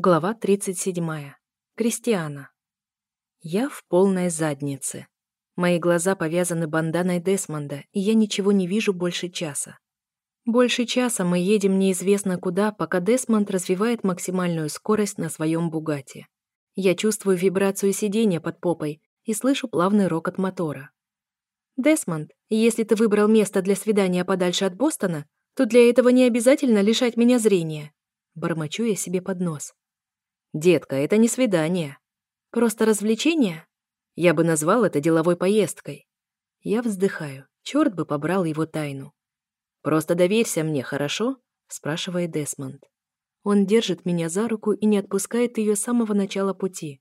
Глава 37. Кристиана. Я в полной заднице. Мои глаза повязаны банданой Десмонда, и я ничего не вижу больше часа. Больше часа мы едем неизвестно куда, пока Десмонд развивает максимальную скорость на своем Бугате. Я чувствую вибрацию сиденья под попой и слышу плавный рокот мотора. «Десмонд, если ты выбрал место для свидания подальше от Бостона, то для этого не обязательно лишать меня зрения». Бормочу я себе под нос. «Детка, это не свидание. Просто развлечение?» Я бы назвал это деловой поездкой. Я вздыхаю. Черт бы побрал его тайну. «Просто доверься мне, хорошо?» — спрашивает Десмонд. Он держит меня за руку и не отпускает ее с самого начала пути.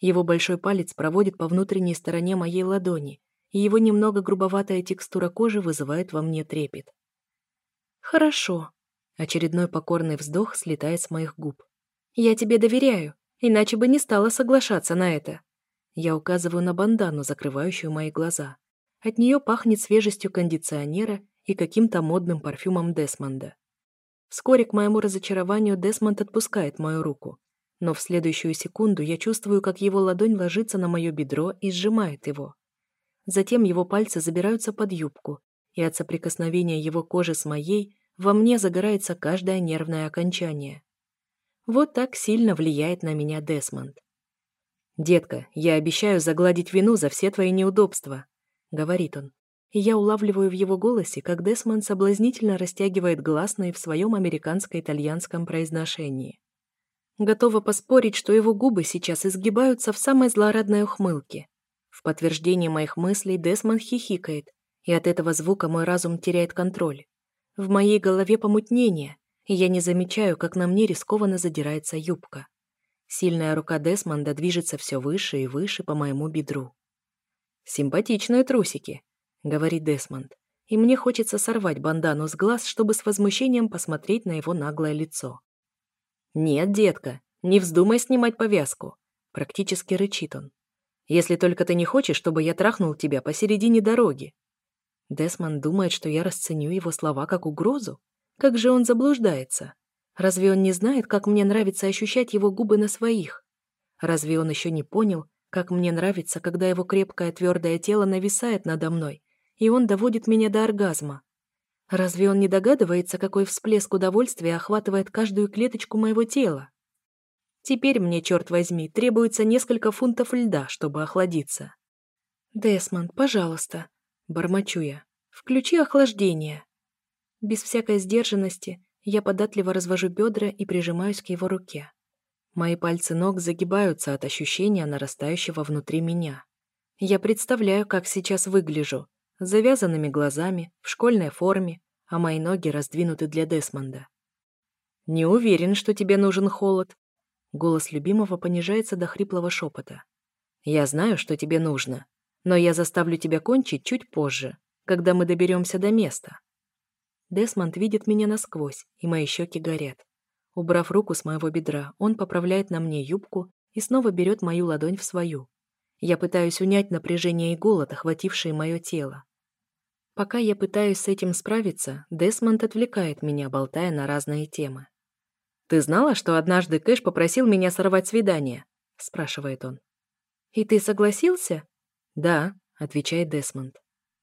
Его большой палец проводит по внутренней стороне моей ладони, и его немного грубоватая текстура кожи вызывает во мне трепет. «Хорошо». Очередной покорный вздох слетает с моих губ. Я тебе доверяю, иначе бы не стала соглашаться на это. Я указываю на бандану, закрывающую мои глаза. От нее пахнет свежестью кондиционера и каким-то модным парфюмом Десмонда. Вскоре к моему разочарованию Десмонд отпускает мою руку, но в следующую секунду я чувствую, как его ладонь ложится на мое бедро и сжимает его. Затем его пальцы забираются под юбку, и от соприкосновения его кожи с моей во мне загорается каждое нервное окончание. Вот так сильно влияет на меня Десмонд. «Детка, я обещаю загладить вину за все твои неудобства», — говорит он. И я улавливаю в его голосе, как Десмонд соблазнительно растягивает гласные в своем американско-итальянском произношении. Готова поспорить, что его губы сейчас изгибаются в самой злорадной ухмылке. В подтверждение моих мыслей Десмонд хихикает, и от этого звука мой разум теряет контроль. В моей голове помутнение, и я не замечаю, как на мне рискованно задирается юбка. Сильная рука Десмонда движется все выше и выше по моему бедру. «Симпатичные трусики», — говорит Десмонд, и мне хочется сорвать бандану с глаз, чтобы с возмущением посмотреть на его наглое лицо. «Нет, детка, не вздумай снимать повязку», — практически рычит он. «Если только ты не хочешь, чтобы я трахнул тебя посередине дороги». Десмонд думает, что я расценю его слова как угрозу. Как же он заблуждается? Разве он не знает, как мне нравится ощущать его губы на своих? Разве он еще не понял, как мне нравится, когда его крепкое твердое тело нависает надо мной, и он доводит меня до оргазма? Разве он не догадывается, какой всплеск удовольствия охватывает каждую клеточку моего тела? Теперь мне, черт возьми, требуется несколько фунтов льда, чтобы охладиться. «Десмонд, пожалуйста», — бормочу я, — «включи охлаждение». Без всякой сдержанности я податливо развожу бедра и прижимаюсь к его руке. Мои пальцы ног загибаются от ощущения нарастающего внутри меня. Я представляю, как сейчас выгляжу, с завязанными глазами, в школьной форме, а мои ноги раздвинуты для Десмонда. «Не уверен, что тебе нужен холод». Голос любимого понижается до хриплого шепота. «Я знаю, что тебе нужно, но я заставлю тебя кончить чуть позже, когда мы доберемся до места». Десмонд видит меня насквозь, и мои щеки горят. Убрав руку с моего бедра, он поправляет на мне юбку и снова берет мою ладонь в свою. Я пытаюсь унять напряжение и голод, охватившее мое тело. Пока я пытаюсь с этим справиться, Десмонд отвлекает меня, болтая на разные темы. «Ты знала, что однажды Кэш попросил меня сорвать свидание?» – спрашивает он. «И ты согласился?» «Да», – отвечает Десмонд.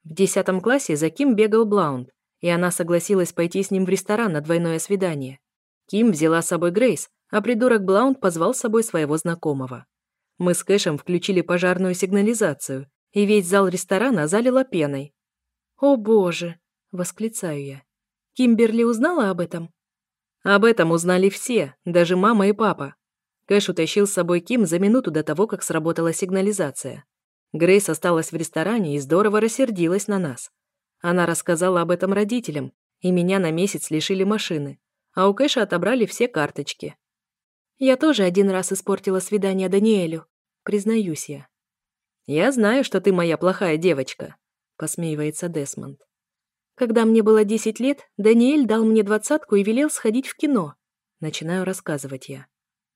В десятом классе за Ким бегал Блаунд, и она согласилась пойти с ним в ресторан на двойное свидание. Ким взяла с собой Грейс, а придурок Блаунд позвал с собой своего знакомого. Мы с Кэшем включили пожарную сигнализацию, и весь зал ресторана залило пеной. «О боже!» — восклицаю я. «Кимберли узнала об этом?» Об этом узнали все, даже мама и папа. Кэш утащил с собой Ким за минуту до того, как сработала сигнализация. Грейс осталась в ресторане и здорово рассердилась на нас. Она рассказала об этом родителям, и меня на месяц лишили машины, а у Кэша отобрали все карточки. Я тоже один раз испортила свидание Даниэлю, признаюсь я. «Я знаю, что ты моя плохая девочка», — посмеивается Десмонд. «Когда мне было 10 лет, Даниэль дал мне двадцатку и велел сходить в кино», — начинаю рассказывать я.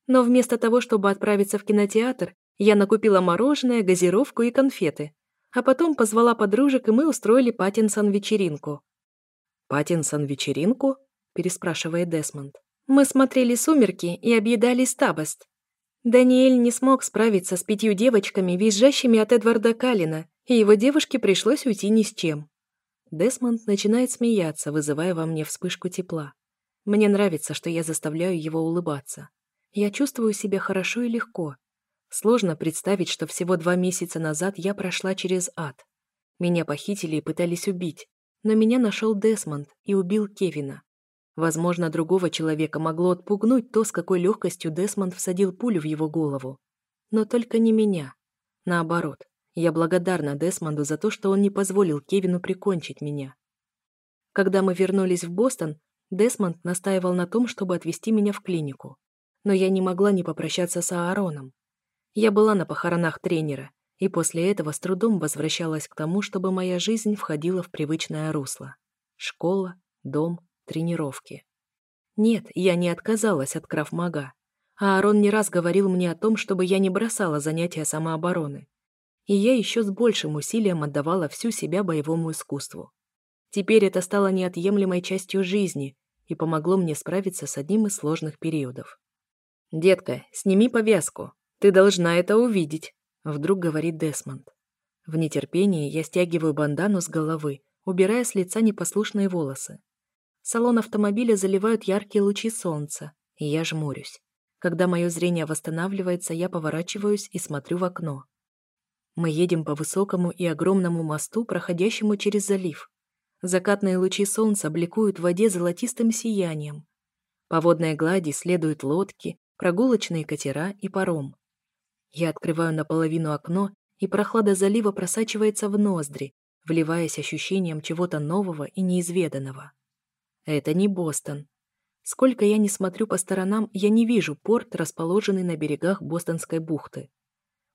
Но вместо того, чтобы отправиться в кинотеатр, я накупила мороженое, газировку и конфеты, а потом позвала подружек, и мы устроили Паттинсон-вечеринку. «Паттинсон-вечеринку?» – переспрашивает Десмонд. Мы смотрели «Сумерки» и объедали Стабост. Даниэль не смог справиться с пятью девочками, визжащими от Эдварда Калина, и его девушке пришлось уйти ни с чем. Десмонд начинает смеяться, вызывая во мне вспышку тепла. Мне нравится, что я заставляю его улыбаться. Я чувствую себя хорошо и легко. Сложно представить, что всего два месяца назад я прошла через ад. Меня похитили и пытались убить, но меня нашел Десмонд и убил Кевина. Возможно, другого человека могло отпугнуть то, с какой легкостью Десмонд всадил пулю в его голову. Но только не меня. Наоборот, я благодарна Десмонду за то, что он не позволил Кевину прикончить меня. Когда мы вернулись в Бостон, Десмонд настаивал на том, чтобы отвезти меня в клинику. Но я не могла не попрощаться с Аароном. Я была на похоронах тренера, и после этого с трудом возвращалась к тому, чтобы моя жизнь входила в привычное русло. Школа, дом, тренировки. Нет, я не отказалась от крафмага. А Аарон не раз говорил мне о том, чтобы я не бросала занятия самообороны. И я еще с большим усилием отдавала всю себя боевому искусству. Теперь это стало неотъемлемой частью жизни и помогло мне справиться с одним из сложных периодов. «Детка, сними повязку. Ты должна это увидеть», — вдруг говорит Десмонд. В нетерпении я стягиваю бандану с головы, убирая с лица непослушные волосы. Салон автомобиля заливают яркие лучи солнца, и я жмурюсь. Когда мое зрение восстанавливается, я поворачиваюсь и смотрю в окно. Мы едем по высокому и огромному мосту, проходящему через залив. Закатные лучи солнца бликуют в воде золотистым сиянием. По водной глади следуют лодки, прогулочные катера и паром. Я открываю наполовину окно, и прохлада залива просачивается в ноздри, вливаясь ощущением чего-то нового и неизведанного. Это не Бостон. Сколько я не смотрю по сторонам, я не вижу порт, расположенный на берегах Бостонской бухты.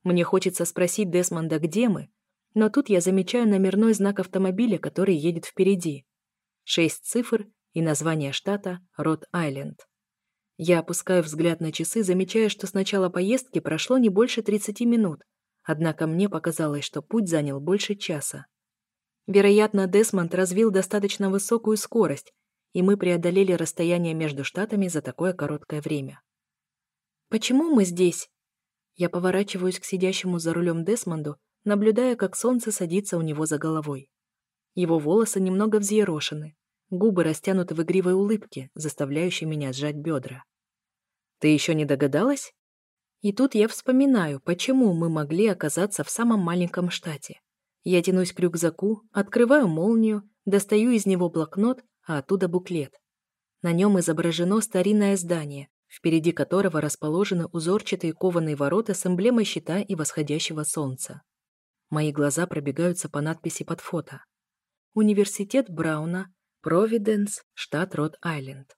Мне хочется спросить Десмонда, где мы, но тут я замечаю номерной знак автомобиля, который едет впереди. Шесть цифр и название штата Рот-Айленд. Я опускаю взгляд на часы, замечая, что с начала поездки прошло не больше 30 минут, однако мне показалось, что путь занял больше часа. Вероятно, Десмонд развил достаточно высокую скорость, и мы преодолели расстояние между штатами за такое короткое время. «Почему мы здесь?» Я поворачиваюсь к сидящему за рулем Десмонду, наблюдая, как солнце садится у него за головой. Его волосы немного взъерошены, губы растянуты в игривой улыбке, заставляющей меня сжать бедра. «Ты еще не догадалась?» И тут я вспоминаю, почему мы могли оказаться в самом маленьком штате. Я тянусь к рюкзаку, открываю молнию, достаю из него блокнот а оттуда буклет. На нем изображено старинное здание, впереди которого расположены узорчатые кованые ворота с эмблемой щита и восходящего солнца. Мои глаза пробегаются по надписи под фото. Университет Брауна, Провиденс, штат Род-Айленд.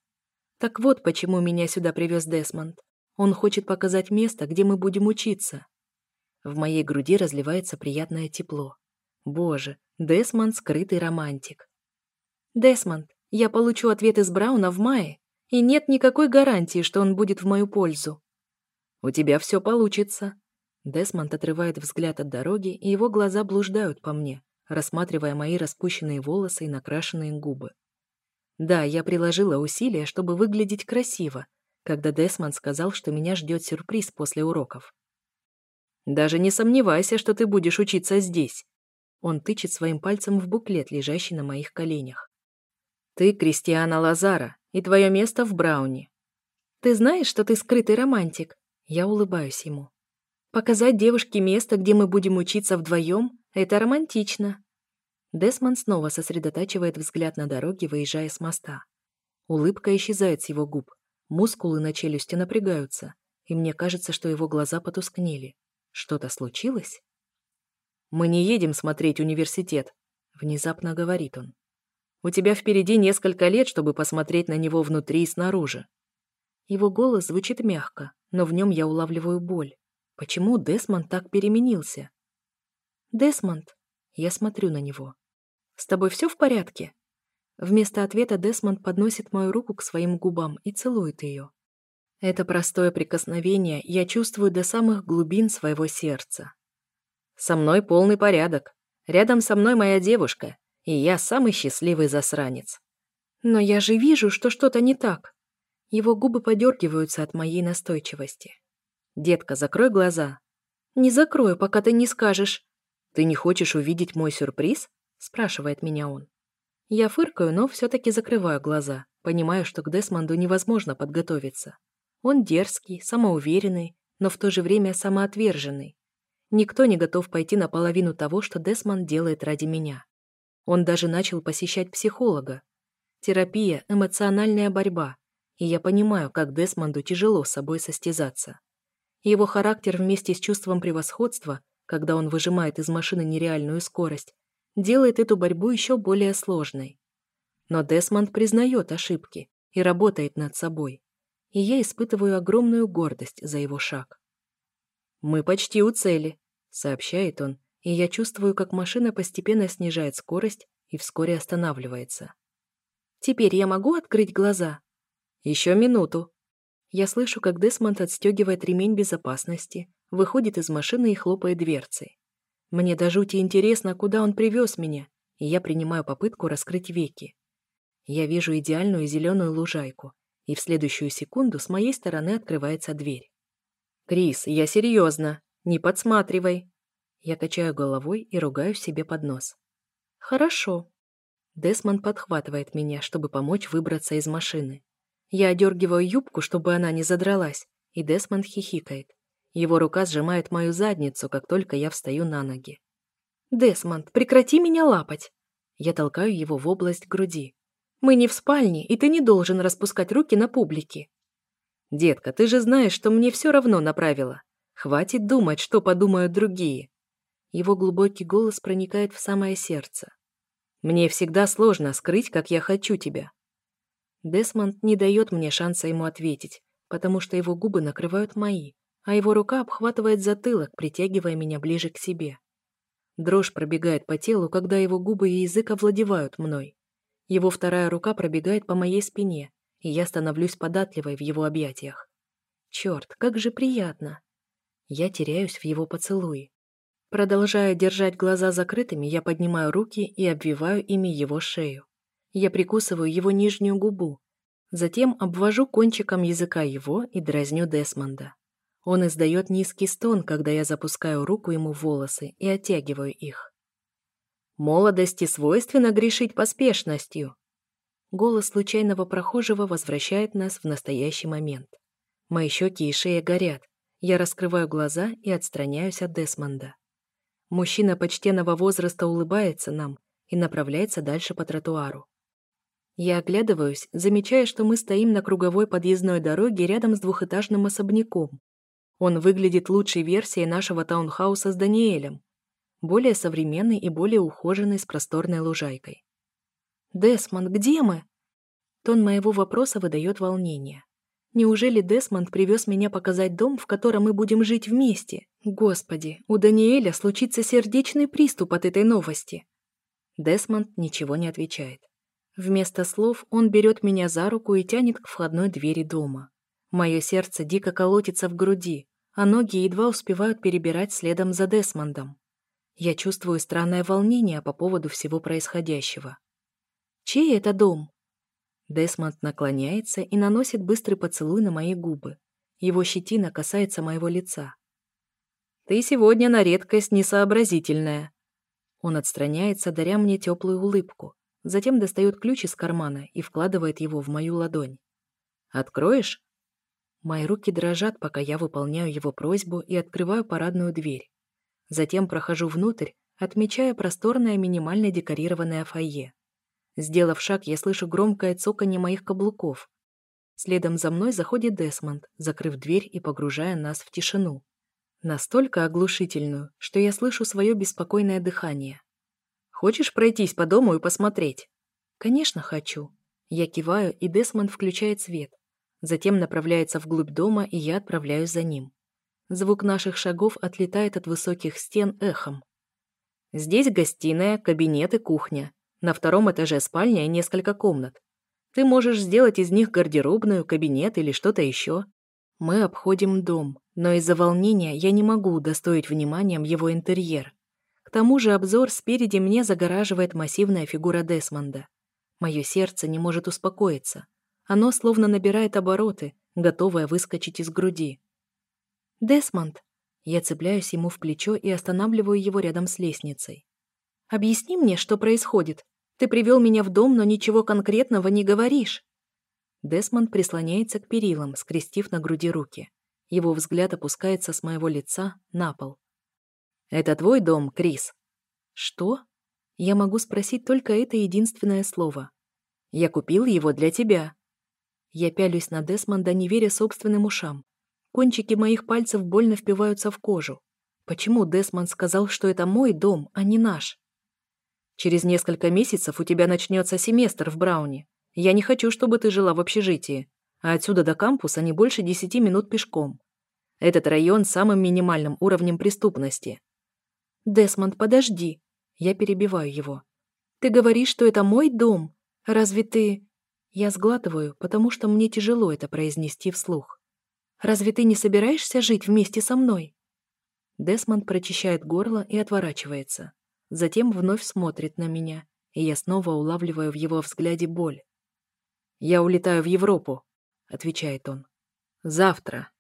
Так вот, почему меня сюда привез Десмонд. Он хочет показать место, где мы будем учиться. В моей груди разливается приятное тепло. Боже, Десмонд — скрытый романтик. Десмонд, я получу ответ из Брауна в мае, и нет никакой гарантии, что он будет в мою пользу. У тебя все получится. Десмонд отрывает взгляд от дороги, и его глаза блуждают по мне, рассматривая мои распущенные волосы и накрашенные губы. Да, я приложила усилия, чтобы выглядеть красиво, когда Десмонд сказал, что меня ждет сюрприз после уроков. «Даже не сомневайся, что ты будешь учиться здесь». Он тычет своим пальцем в буклет, лежащий на моих коленях. Ты Кристиана Лазара, и твое место в Брауне. Ты знаешь, что ты скрытый романтик? Я улыбаюсь ему. Показать девушке место, где мы будем учиться вдвоем, это романтично. Десмонд снова сосредотачивает взгляд на дороге, выезжая с моста. Улыбка исчезает с его губ. Мускулы на челюсти напрягаются, и мне кажется, что его глаза потускнели. Что-то случилось? «Мы не едем смотреть университет», — внезапно говорит он. У тебя впереди несколько лет, чтобы посмотреть на него внутри и снаружи». Его голос звучит мягко, но в нем я улавливаю боль. Почему Десмонд так переменился? «Десмонд», я смотрю на него. «С тобой все в порядке?» Вместо ответа Десмонд подносит мою руку к своим губам и целует ее. Это простое прикосновение я чувствую до самых глубин своего сердца. «Со мной полный порядок. Рядом со мной моя девушка, и я самый счастливый засранец. Но я же вижу, что что-то не так. Его губы подергиваются от моей настойчивости. «Детка, закрой глаза». «Не закрою, пока ты не скажешь». «Ты не хочешь увидеть мой сюрприз?» спрашивает меня он. Я фыркаю, но все-таки закрываю глаза, понимаю, что к Десмонду невозможно подготовиться. Он дерзкий, самоуверенный, но в то же время самоотверженный. Никто не готов пойти на половину того, что Десмонд делает ради меня. Он даже начал посещать психолога. Терапия – эмоциональная борьба, и я понимаю, как Десмонду тяжело с собой состязаться. Его характер вместе с чувством превосходства, когда он выжимает из машины нереальную скорость, делает эту борьбу еще более сложной. Но Десмонд признает ошибки и работает над собой, и я испытываю огромную гордость за его шаг. «Мы почти у цели», — сообщает он, и я чувствую, как машина постепенно снижает скорость и вскоре останавливается. «Теперь я могу открыть глаза?» «Еще минуту». Я слышу, как Десмонд отстегивает ремень безопасности, выходит из машины и хлопает дверцей. Мне до жути интересно, куда он привез меня, и я принимаю попытку раскрыть веки. Я вижу идеальную зеленую лужайку, и в следующую секунду с моей стороны открывается дверь. «Крис, я серьезно, не подсматривай!» Я качаю головой и ругаю себе под нос. «Хорошо». Десмонд подхватывает меня, чтобы помочь выбраться из машины. Я одергиваю юбку, чтобы она не задралась, и Десмонд хихикает. Его рука сжимает мою задницу, как только я встаю на ноги. «Десмонд, прекрати меня лапать!» Я толкаю его в область груди. «Мы не в спальне, и ты не должен распускать руки на публике». «Детка, ты же знаешь, что мне все равно на правила. Хватит думать, что подумают другие». Его глубокий голос проникает в самое сердце. «Мне всегда сложно скрыть, как я хочу тебя». Десмонд не дает мне шанса ему ответить, потому что его губы накрывают мои, а его рука обхватывает затылок, притягивая меня ближе к себе. Дрожь пробегает по телу, когда его губы и язык овладевают мной. Его вторая рука пробегает по моей спине, и я становлюсь податливой в его объятиях. Черт, как же приятно! Я теряюсь в его поцелуе. Продолжая держать глаза закрытыми, я поднимаю руки и обвиваю ими его шею. Я прикусываю его нижнюю губу, затем обвожу кончиком языка его и дразню Десмонда. Он издает низкий стон, когда я запускаю руку ему в волосы и оттягиваю их. Молодости свойственно грешить поспешностью. Голос случайного прохожего возвращает нас в настоящий момент. Мои щеки и шея горят. Я раскрываю глаза и отстраняюсь от Десмонда. Мужчина почтенного возраста улыбается нам и направляется дальше по тротуару. Я оглядываюсь, замечая, что мы стоим на круговой подъездной дороге рядом с двухэтажным особняком. Он выглядит лучшей версией нашего таунхауса с Даниэлем. Более современный и более ухоженный с просторной лужайкой. «Десмонд, где мы?» Тон моего вопроса выдает волнение. Неужели Десмонд привез меня показать дом, в котором мы будем жить вместе? Господи, у Даниэля случится сердечный приступ от этой новости. Десмонд ничего не отвечает. Вместо слов он берет меня за руку и тянет к входной двери дома. Мое сердце дико колотится в груди, а ноги едва успевают перебирать следом за Десмондом. Я чувствую странное волнение по поводу всего происходящего. «Чей это дом?» Десмонд наклоняется и наносит быстрый поцелуй на мои губы. Его щетина касается моего лица. «Ты сегодня на редкость несообразительная». Он отстраняется, даря мне теплую улыбку. Затем достает ключ из кармана и вкладывает его в мою ладонь. «Откроешь?» Мои руки дрожат, пока я выполняю его просьбу и открываю парадную дверь. Затем прохожу внутрь, отмечая просторное минимально декорированное фойе. Сделав шаг, я слышу громкое цоканье моих каблуков. Следом за мной заходит Десмонд, закрыв дверь и погружая нас в тишину. Настолько оглушительную, что я слышу свое беспокойное дыхание. «Хочешь пройтись по дому и посмотреть?» «Конечно, хочу». Я киваю, и Десмонд включает свет, Затем направляется вглубь дома, и я отправляюсь за ним. Звук наших шагов отлетает от высоких стен эхом. Здесь гостиная, кабинет и кухня. На втором этаже спальня и несколько комнат. Ты можешь сделать из них гардеробную, кабинет или что-то еще. Мы обходим дом, но из-за волнения я не могу удостоить вниманием его интерьер. К тому же обзор спереди мне загораживает массивная фигура Десмонда. Мое сердце не может успокоиться. Оно словно набирает обороты, готовое выскочить из груди. «Десмонд!» Я цепляюсь ему в плечо и останавливаю его рядом с лестницей. «Объясни мне, что происходит. Ты привел меня в дом, но ничего конкретного не говоришь». Десмонд прислоняется к перилам, скрестив на груди руки. Его взгляд опускается с моего лица на пол. «Это твой дом, Крис?» «Что?» Я могу спросить только это единственное слово. «Я купил его для тебя». Я пялюсь на Десмонда, не веря собственным ушам. Кончики моих пальцев больно впиваются в кожу. Почему Десмонд сказал, что это мой дом, а не наш? Через несколько месяцев у тебя начнется семестр в Брауне. Я не хочу, чтобы ты жила в общежитии. А отсюда до кампуса не больше десяти минут пешком. Этот район с самым минимальным уровнем преступности. Десмонд, подожди. Я перебиваю его. Ты говоришь, что это мой дом? Разве ты... Я сглатываю, потому что мне тяжело это произнести вслух. Разве ты не собираешься жить вместе со мной?» Десмонд прочищает горло и отворачивается. Затем вновь смотрит на меня, и я снова улавливаю в его взгляде боль. «Я улетаю в Европу», — отвечает он. «Завтра».